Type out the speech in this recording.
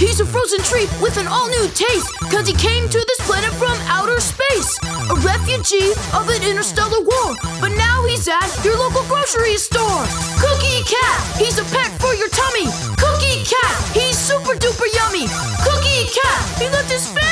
He's a frozen treat with an all new taste, cause he came to this planet from outer space. A refugee of an interstellar war, but now he's at your local grocery store. Cookie Cat, he's a pet for your tummy. Cookie Cat, he's super duper yummy. Cookie Cat, he left his family